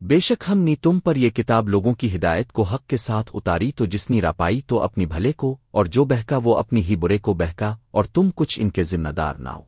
بے شک ہم نے تم پر یہ کتاب لوگوں کی ہدایت کو حق کے ساتھ اتاری تو جس نے راپائی تو اپنی بھلے کو اور جو بہکا وہ اپنی ہی برے کو بہکا اور تم کچھ ان کے ذمہ دار نہ ہو۔